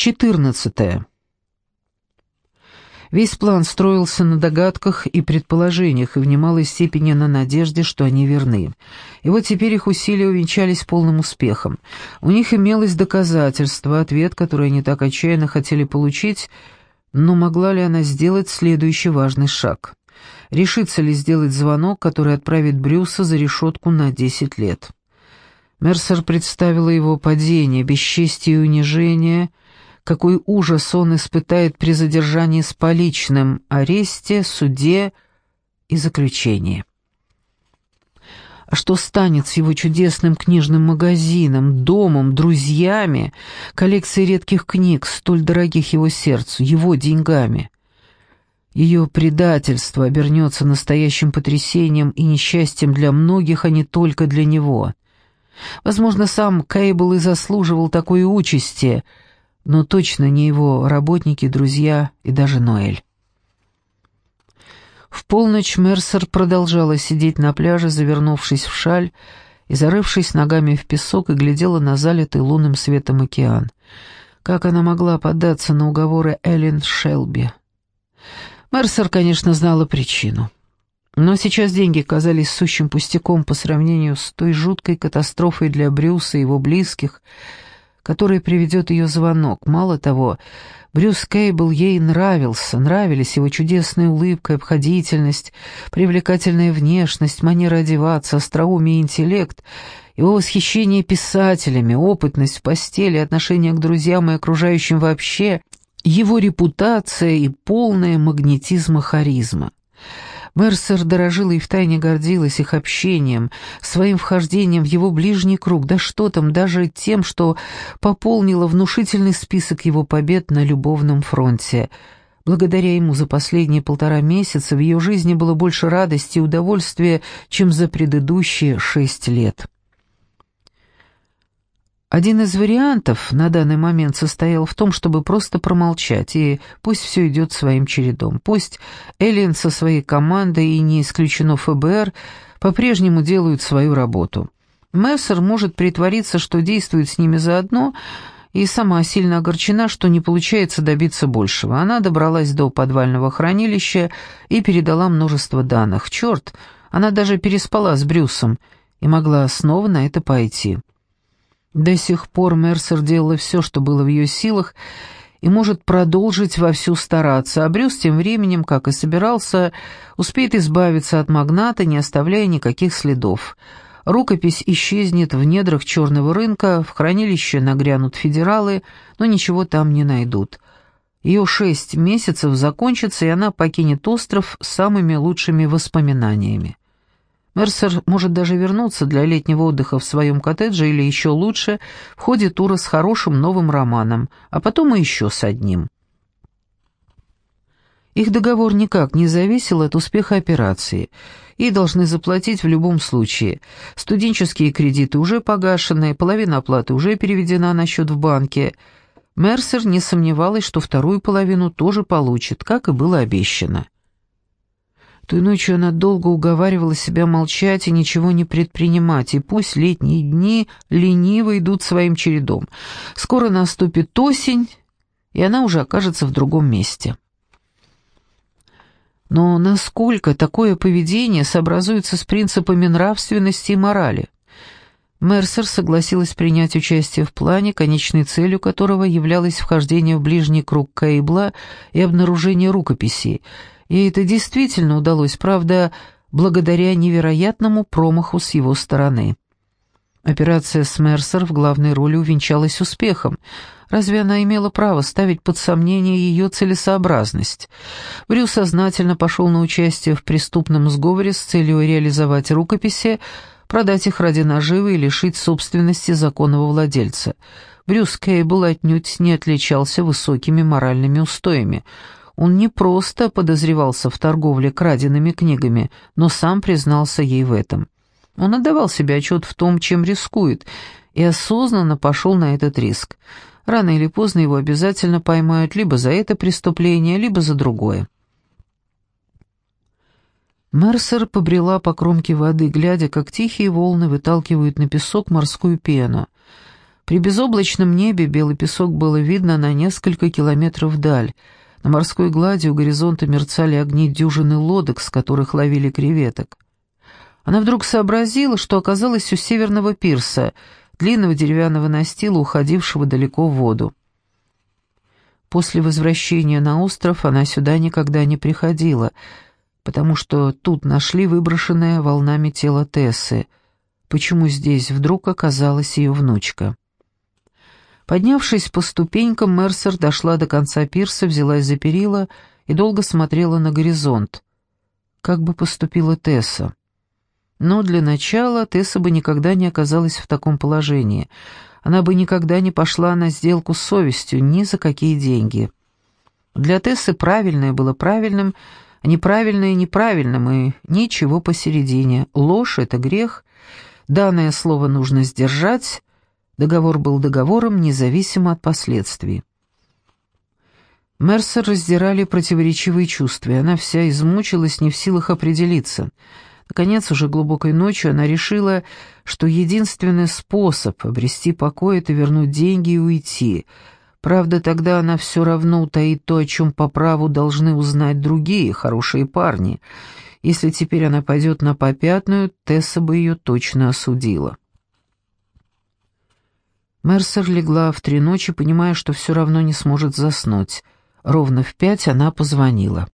14. Весь план строился на догадках и предположениях и в немалой степени на надежде, что они верны. И вот теперь их усилия увенчались полным успехом. У них имелось доказательство, ответ, который они так отчаянно хотели получить, но могла ли она сделать следующий важный шаг? Решится ли сделать звонок, который отправит Брюса за решетку на 10 лет? Мерсер представила его падение, бесчестие и унижение — какой ужас он испытает при задержании с поличным, аресте, суде и заключении. А что станет с его чудесным книжным магазином, домом, друзьями, коллекцией редких книг, столь дорогих его сердцу, его деньгами? Ее предательство обернется настоящим потрясением и несчастьем для многих, а не только для него. Возможно, сам Кейбл и заслуживал такой участи — но точно не его работники, друзья и даже Ноэль. В полночь Мерсер продолжала сидеть на пляже, завернувшись в шаль и зарывшись ногами в песок, и глядела на залитый лунным светом океан. Как она могла поддаться на уговоры Эллен Шелби? Мерсер, конечно, знала причину. Но сейчас деньги казались сущим пустяком по сравнению с той жуткой катастрофой для Брюса и его близких — который приведет ее звонок. Мало того, Брюс Кейбл ей нравился, нравились его чудесная улыбка, обходительность, привлекательная внешность, манера одеваться, остроумие и интеллект, его восхищение писателями, опытность в постели, отношение к друзьям и окружающим вообще, его репутация и полная магнетизма харизма. Мерсер дорожила и втайне гордилась их общением, своим вхождением в его ближний круг, да что там, даже тем, что пополнила внушительный список его побед на любовном фронте. Благодаря ему за последние полтора месяца в ее жизни было больше радости и удовольствия, чем за предыдущие шесть лет. Один из вариантов на данный момент состоял в том, чтобы просто промолчать, и пусть все идет своим чередом. Пусть Эллен со своей командой, и не исключено ФБР, по-прежнему делают свою работу. Мессер может притвориться, что действует с ними заодно, и сама сильно огорчена, что не получается добиться большего. Она добралась до подвального хранилища и передала множество данных. Черт, она даже переспала с Брюсом и могла снова на это пойти. До сих пор Мерсер делала все, что было в ее силах, и может продолжить вовсю стараться, а Брюс тем временем, как и собирался, успеет избавиться от магната, не оставляя никаких следов. Рукопись исчезнет в недрах черного рынка, в хранилище нагрянут федералы, но ничего там не найдут. Ее шесть месяцев закончатся, и она покинет остров с самыми лучшими воспоминаниями. Мерсер может даже вернуться для летнего отдыха в своем коттедже или еще лучше в ходе тура с хорошим новым романом, а потом и еще с одним. Их договор никак не зависел от успеха операции, и должны заплатить в любом случае. Студенческие кредиты уже погашены, половина оплаты уже переведена на счет в банке. Мерсер не сомневалась, что вторую половину тоже получит, как и было обещано. Той ночью она долго уговаривала себя молчать и ничего не предпринимать, и пусть летние дни лениво идут своим чередом. Скоро наступит осень, и она уже окажется в другом месте. Но насколько такое поведение сообразуется с принципами нравственности и морали? Мерсер согласилась принять участие в плане, конечной целью которого являлось вхождение в ближний круг Кейбла и обнаружение рукописей — Ей это действительно удалось, правда, благодаря невероятному промаху с его стороны. Операция с Мерсер в главной роли увенчалась успехом. Разве она имела право ставить под сомнение ее целесообразность? Брюс сознательно пошел на участие в преступном сговоре с целью реализовать рукописи, продать их ради наживы и лишить собственности законного владельца. Брюс Кейбл отнюдь не отличался высокими моральными устоями – он не просто подозревался в торговле краденными книгами, но сам признался ей в этом. Он отдавал себе отчет в том, чем рискует, и осознанно пошел на этот риск. Рано или поздно его обязательно поймают либо за это преступление, либо за другое. Мерсер побрела по кромке воды, глядя, как тихие волны выталкивают на песок морскую пену. При безоблачном небе белый песок было видно на несколько километров вдаль. На морской глади у горизонта мерцали огни дюжины лодок, с которых ловили креветок. Она вдруг сообразила, что оказалась у северного пирса, длинного деревянного настила, уходившего далеко в воду. После возвращения на остров она сюда никогда не приходила, потому что тут нашли выброшенное волнами тело Тессы. Почему здесь вдруг оказалась ее внучка? Поднявшись по ступенькам, Мерсер дошла до конца пирса, взялась за перила и долго смотрела на горизонт. Как бы поступила Тесса? Но для начала Тесса бы никогда не оказалась в таком положении. Она бы никогда не пошла на сделку с совестью ни за какие деньги. Для Тессы правильное было правильным, а неправильное — неправильным, и ничего посередине. Ложь — это грех, данное слово нужно сдержать, договор был договором, независимо от последствий. Мерсер раздирали противоречивые чувства, и она вся измучилась, не в силах определиться — Наконец, уже глубокой ночью она решила, что единственный способ обрести покой — это вернуть деньги и уйти. Правда, тогда она все равно утаит то, о чем по праву должны узнать другие, хорошие парни. Если теперь она пойдет на попятную, Тесса бы ее точно осудила. Мерсер легла в три ночи, понимая, что все равно не сможет заснуть. Ровно в пять она позвонила.